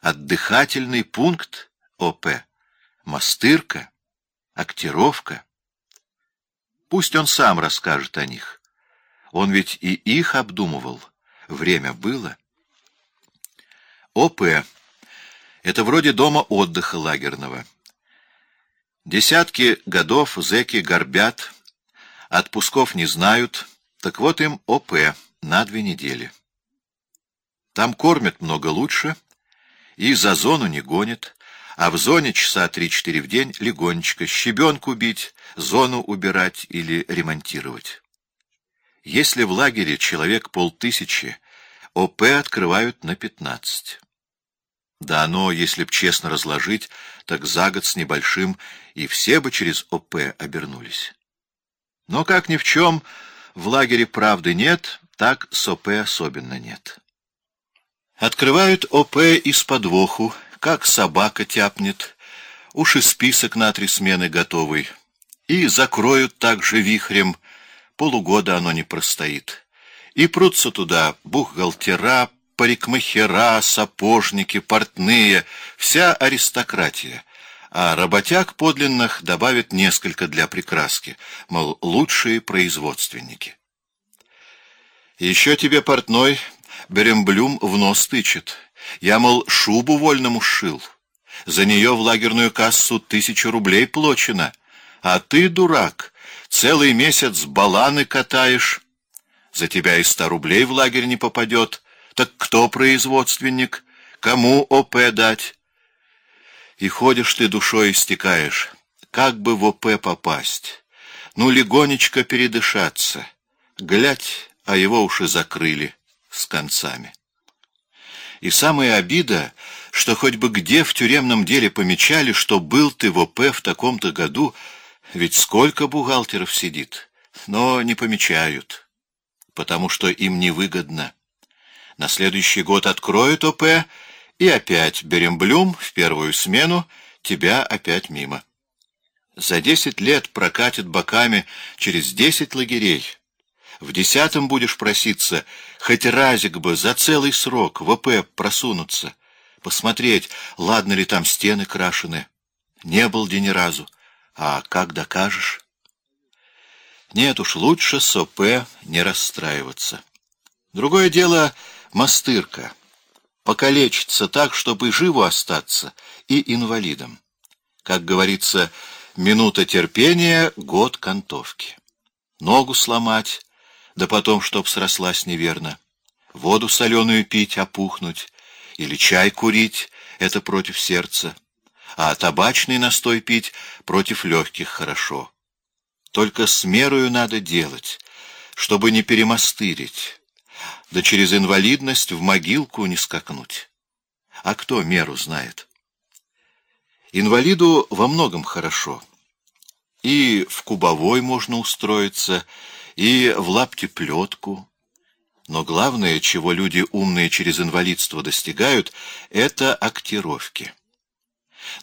отдыхательный пункт ОП, мастырка, актировка. Пусть он сам расскажет о них. Он ведь и их обдумывал. Время было. ОП — это вроде дома отдыха лагерного. Десятки годов зэки горбят, отпусков не знают, так вот им ОП на две недели. Там кормят много лучше и за зону не гонят, а в зоне часа три-четыре в день легонечко щебенку бить, зону убирать или ремонтировать. Если в лагере человек полтысячи, ОП открывают на пятнадцать. Да оно, если б честно разложить, так за год с небольшим и все бы через ОП обернулись. Но как ни в чем в лагере правды нет, так с ОП особенно нет. Открывают ОП из подвоху, как собака тяпнет, уж и список на три смены готовый, и закроют также вихрем, полугода оно не простоит. И прутся туда бухгалтера, парикмахера, сапожники, портные, вся аристократия, а работяг подлинных добавят несколько для прикраски, мол, лучшие производственники. Еще тебе, портной, Беремблюм в нос тычет. Я, мол, шубу вольному сшил. За нее в лагерную кассу тысячу рублей плачено. А ты, дурак, целый месяц баланы катаешь. За тебя и ста рублей в лагерь не попадет. Так кто производственник? Кому ОП дать? И ходишь ты душой истекаешь. Как бы в ОП попасть? Ну, легонечко передышаться. Глядь, а его уж и закрыли с концами. И самая обида, что хоть бы где в тюремном деле помечали, что был ты в ОП в таком-то году, ведь сколько бухгалтеров сидит, но не помечают, потому что им невыгодно. На следующий год откроют ОП, и опять Беремблюм в первую смену, тебя опять мимо. За десять лет прокатит боками через десять лагерей, в десятом будешь проситься, хоть разик бы за целый срок в ОП просунуться, посмотреть, ладно ли там стены крашены. Не был где ни разу. А как докажешь? Нет уж, лучше с ОП не расстраиваться. Другое дело — мастырка. Покалечиться так, чтобы живу остаться, и инвалидом. Как говорится, минута терпения — год кантовки. Ногу сломать да потом, чтоб срослась неверно. Воду соленую пить, опухнуть, или чай курить — это против сердца, а табачный настой пить против легких хорошо. Только с мерою надо делать, чтобы не перемастырить, да через инвалидность в могилку не скакнуть. А кто меру знает? Инвалиду во многом хорошо. И в кубовой можно устроиться, и в лапте плетку. Но главное, чего люди умные через инвалидство достигают, это актировки.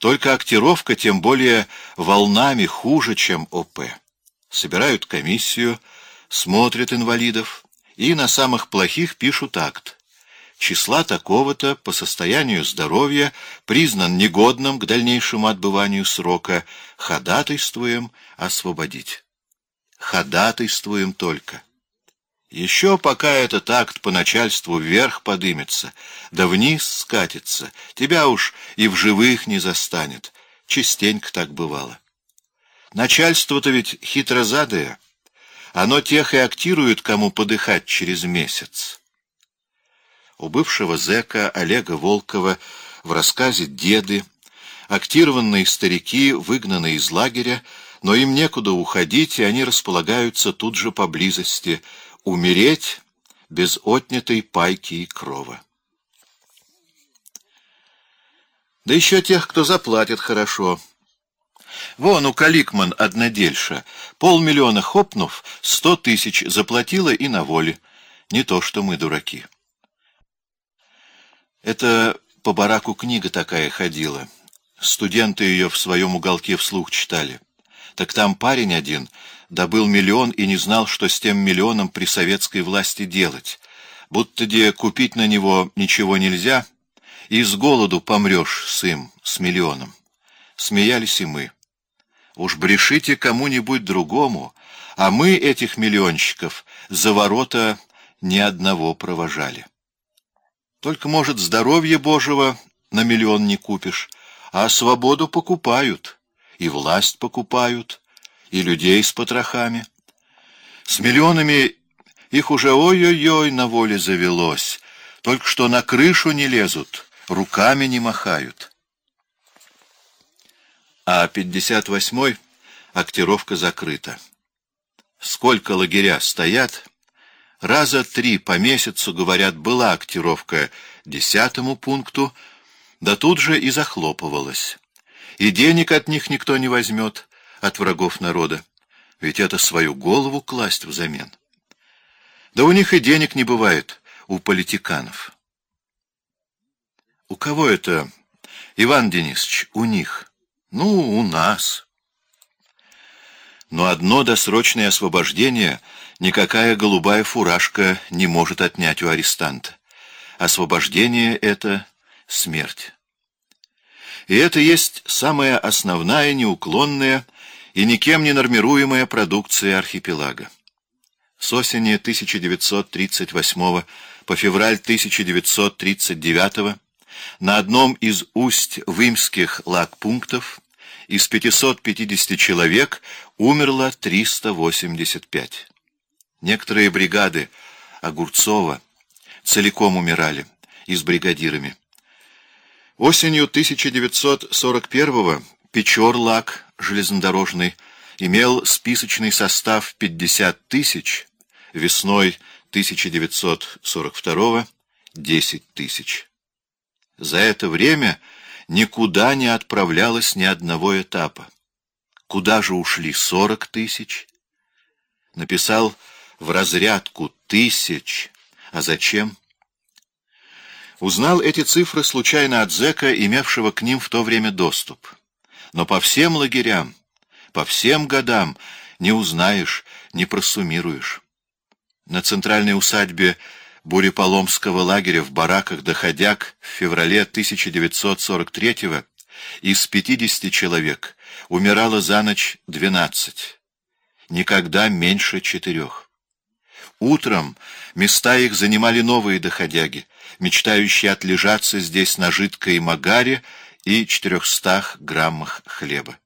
Только актировка тем более волнами хуже, чем ОП. Собирают комиссию, смотрят инвалидов и на самых плохих пишут акт. Числа такого-то по состоянию здоровья признан негодным к дальнейшему отбыванию срока, ходатайствуем освободить ходатайствуем только. Еще пока этот акт по начальству вверх подымется, да вниз скатится, тебя уж и в живых не застанет. Частенько так бывало. Начальство-то ведь хитрозадое. Оно тех и актирует, кому подыхать через месяц. У бывшего зэка Олега Волкова в рассказе «Деды» актированные старики, выгнанные из лагеря, но им некуда уходить, и они располагаются тут же поблизости, умереть без отнятой пайки и крова. Да еще тех, кто заплатит хорошо. Вон у Каликман однодельша. Полмиллиона хопнув, сто тысяч заплатила и на воле. Не то, что мы дураки. Это по бараку книга такая ходила. Студенты ее в своем уголке вслух читали. Так там парень один добыл миллион и не знал, что с тем миллионом при советской власти делать. Будто где купить на него ничего нельзя, и с голоду помрешь с с миллионом. Смеялись и мы. Уж брешите кому-нибудь другому, а мы этих миллионщиков за ворота ни одного провожали. Только, может, здоровье Божьего на миллион не купишь, а свободу покупают, и власть покупают, и людей с потрохами. С миллионами их уже ой-ой-ой на воле завелось, только что на крышу не лезут, руками не махают. А 58-й актировка закрыта. Сколько лагеря стоят? Раза три по месяцу, говорят, была актировка десятому пункту, да тут же и захлопывалась. И денег от них никто не возьмет, от врагов народа, ведь это свою голову класть взамен. Да у них и денег не бывает, у политиканов. У кого это, Иван Денисович, у них? Ну, у нас. Но одно досрочное освобождение никакая голубая фуражка не может отнять у арестанта. Освобождение — это смерть. И это есть самая основная, неуклонная и никем не нормируемая продукция архипелага. С осени 1938 по февраль 1939 на одном из усть вымских лагпунктов из 550 человек умерло 385. Некоторые бригады Огурцова целиком умирали, и с бригадирами. Осенью 1941-го Печор-Лак железнодорожный имел списочный состав 50 тысяч, весной 1942-го — 10 тысяч. За это время никуда не отправлялось ни одного этапа. Куда же ушли сорок тысяч? Написал в разрядку тысяч. А зачем? Узнал эти цифры случайно от зэка, имевшего к ним в то время доступ. Но по всем лагерям, по всем годам не узнаешь, не просуммируешь. На центральной усадьбе Бурепаломского лагеря в бараках доходяг в феврале 1943-го из 50 человек умирало за ночь 12, никогда меньше четырех. Утром места их занимали новые доходяги, мечтающие отлежаться здесь на жидкой магаре и 400 граммах хлеба.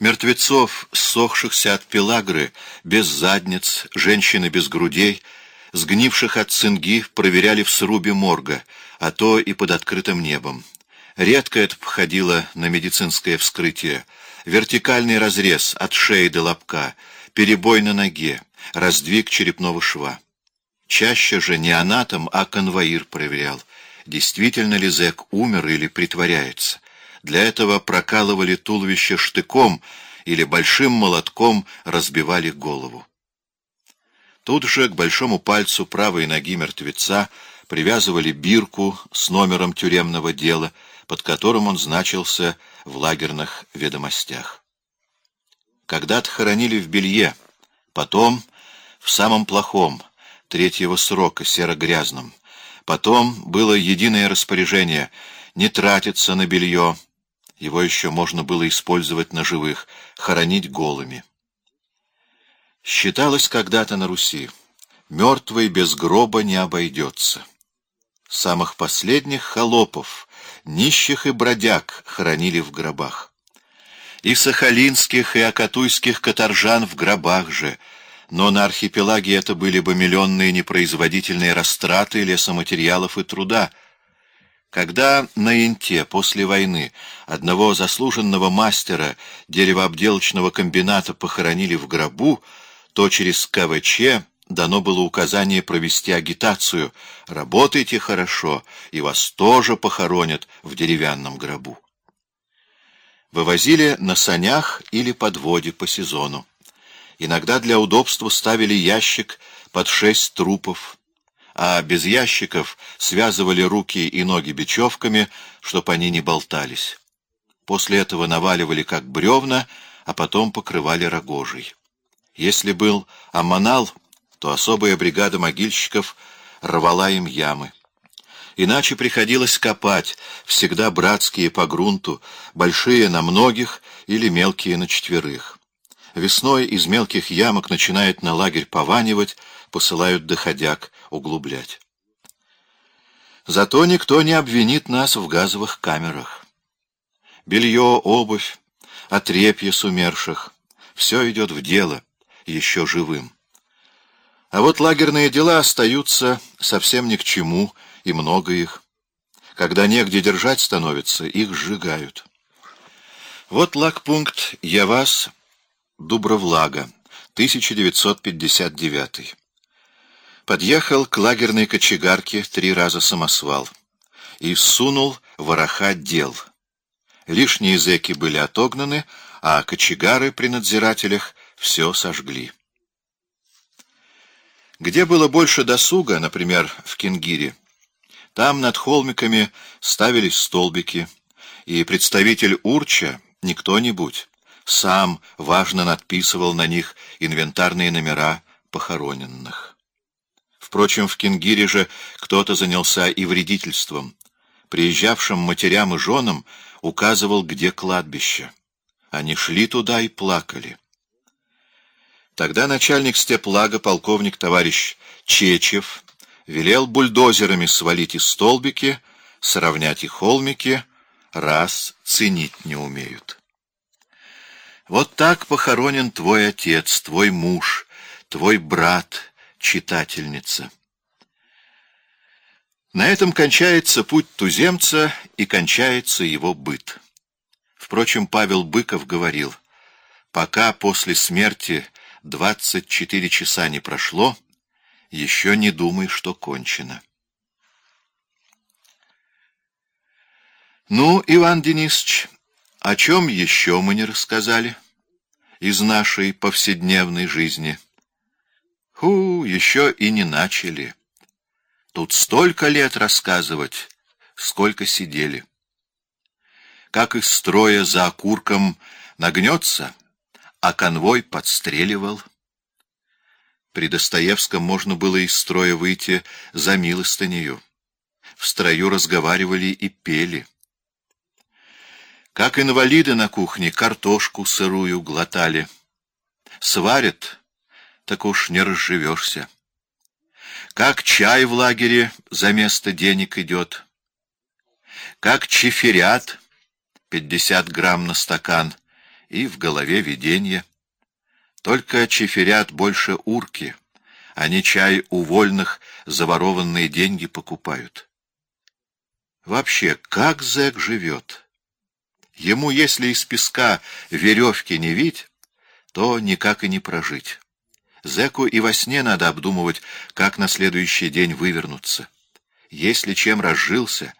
Мертвецов, ссохшихся от пелагры, без задниц, женщины без грудей — Сгнивших от цинги проверяли в срубе морга, а то и под открытым небом. Редко это походило на медицинское вскрытие. Вертикальный разрез от шеи до лобка, перебой на ноге, раздвиг черепного шва. Чаще же не анатом, а конвоир проверял, действительно ли зэк умер или притворяется. Для этого прокалывали туловище штыком или большим молотком разбивали голову. Тут же к большому пальцу правой ноги мертвеца привязывали бирку с номером тюремного дела, под которым он значился в лагерных ведомостях. Когда-то хоронили в белье, потом в самом плохом, третьего срока, серо-грязном. Потом было единое распоряжение не тратиться на белье, его еще можно было использовать на живых, хоронить голыми. Считалось когда-то на Руси, мертвый без гроба не обойдется. Самых последних холопов, нищих и бродяг хоронили в гробах. И сахалинских, и акатуйских каторжан в гробах же, но на архипелаге это были бы миллионные непроизводительные растраты лесоматериалов и труда. Когда на Инте после войны одного заслуженного мастера деревообделочного комбината похоронили в гробу, то через КВЧ дано было указание провести агитацию «Работайте хорошо, и вас тоже похоронят в деревянном гробу». Вывозили на санях или подводе по сезону. Иногда для удобства ставили ящик под шесть трупов, а без ящиков связывали руки и ноги бечевками, чтоб они не болтались. После этого наваливали как бревна, а потом покрывали рогожей. Если был аманал, то особая бригада могильщиков рвала им ямы. Иначе приходилось копать, всегда братские по грунту, большие на многих или мелкие на четверых. Весной из мелких ямок начинает на лагерь пованивать, посылают доходяг углублять. Зато никто не обвинит нас в газовых камерах. Белье, обувь, отрепье с умерших — все идет в дело, еще живым. А вот лагерные дела остаются совсем ни к чему, и много их. Когда негде держать становится, их сжигают. Вот лагпункт Явас Дубровлага, 1959. Подъехал к лагерной кочегарке три раза самосвал и сунул вороха дел. Лишние зэки были отогнаны, а кочегары при надзирателях все сожгли. Где было больше досуга, например, в Кенгире, там над холмиками ставились столбики, и представитель Урча, не кто-нибудь, сам важно надписывал на них инвентарные номера похороненных. Впрочем, в Кенгире же кто-то занялся и вредительством. Приезжавшим матерям и женам указывал, где кладбище. Они шли туда и плакали. Тогда начальник степлага, полковник товарищ Чечев, велел бульдозерами свалить и столбики, сравнять и холмики, раз ценить не умеют. Вот так похоронен твой отец, твой муж, твой брат, читательница. На этом кончается путь туземца и кончается его быт. Впрочем, Павел Быков говорил, пока после смерти 24 часа не прошло, еще не думай, что кончено. Ну, Иван Денисович, о чем еще мы не рассказали из нашей повседневной жизни? Ху, еще и не начали. Тут столько лет рассказывать, сколько сидели. Как из строя за окурком нагнется, а конвой подстреливал — при Достоевском можно было из строя выйти за милостынею. В строю разговаривали и пели. Как инвалиды на кухне картошку сырую глотали. Сварят, так уж не разживешься. Как чай в лагере за место денег идет. Как чиферят, пятьдесят грамм на стакан, и в голове видение — только чеферят больше урки, они чай у вольных заворованные деньги покупают. Вообще, как зэк живет? Ему, если из песка веревки не вить, то никак и не прожить. Зэку и во сне надо обдумывать, как на следующий день вывернуться. Если чем разжился,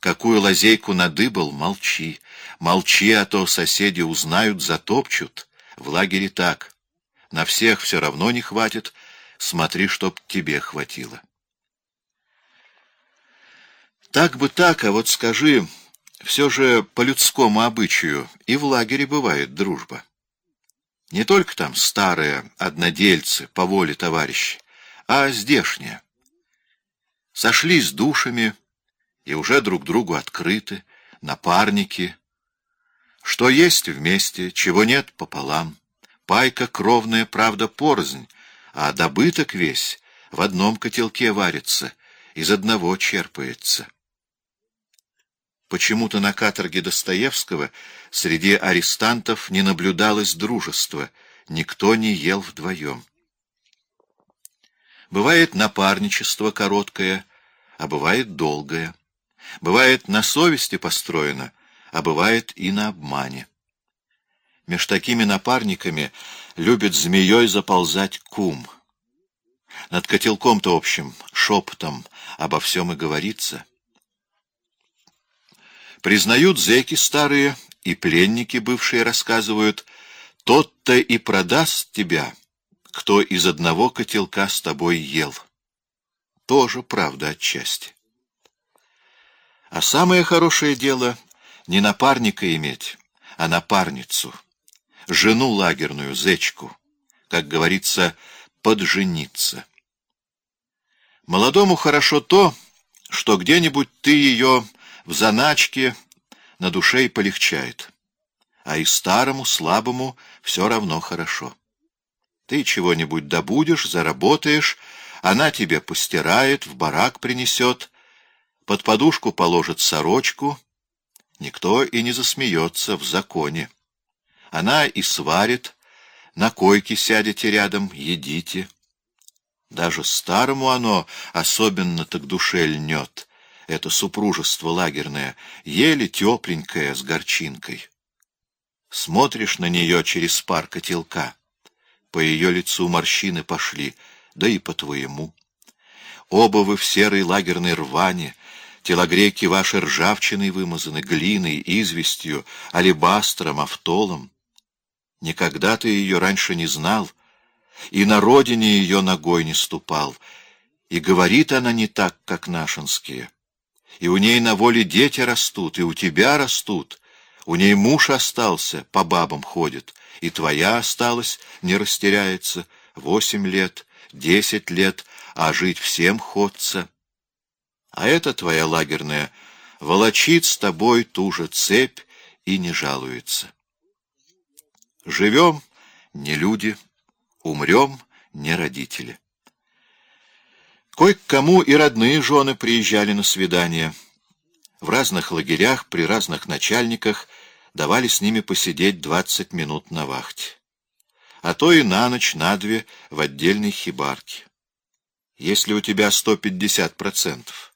какую лазейку надыбал, молчи. Молчи, а то соседи узнают, затопчут. В лагере так. На всех все равно не хватит, смотри, чтоб тебе хватило. Так бы так, а вот скажи, все же по людскому обычаю и в лагере бывает дружба. Не только там старые однодельцы по воле товарищей, а здешние. Сошлись душами и уже друг другу открыты, напарники. Что есть вместе, чего нет пополам. Пайка кровная, правда, порознь, а добыток весь в одном котелке варится, из одного черпается. Почему-то на каторге Достоевского среди арестантов не наблюдалось дружества, никто не ел вдвоем. Бывает напарничество короткое, а бывает долгое. Бывает на совести построено, а бывает и на обмане. Меж такими напарниками любит змеей заползать кум. Над котелком-то общим, шепотом, обо всем и говорится. Признают зэки старые, и пленники бывшие рассказывают, тот-то и продаст тебя, кто из одного котелка с тобой ел. Тоже правда отчасти. А самое хорошее дело — не напарника иметь, а напарницу — жену лагерную, зечку, как говорится, поджениться. Молодому хорошо то, что где-нибудь ты ее в заначке на душе и полегчает, а и старому, слабому все равно хорошо. Ты чего-нибудь добудешь, заработаешь, она тебе постирает, в барак принесет, под подушку положит сорочку, никто и не засмеется в законе. Она и сварит, на койке сядете рядом, едите. Даже старому оно особенно-то к душе льнет, это супружество лагерное, еле тепленькое, с горчинкой. Смотришь на нее через пар котелка, по ее лицу морщины пошли, да и по твоему. Оба вы в серой лагерной рване, телогреки ваши ржавчиной вымазаны, глиной, известью, алебастром, автолом. Никогда ты ее раньше не знал, и на родине ее ногой не ступал, и говорит она не так, как нашинские. И у ней на воле дети растут, и у тебя растут, у ней муж остался, по бабам ходит, и твоя осталась, не растеряется, восемь лет, десять лет, а жить всем ходца. А эта твоя лагерная волочит с тобой ту же цепь и не жалуется. Живем — не люди, умрем — не родители. Кое к кому и родные жены приезжали на свидания. В разных лагерях, при разных начальниках давали с ними посидеть двадцать минут на вахте. А то и на ночь, на две в отдельной хибарке. Если у тебя сто пятьдесят процентов,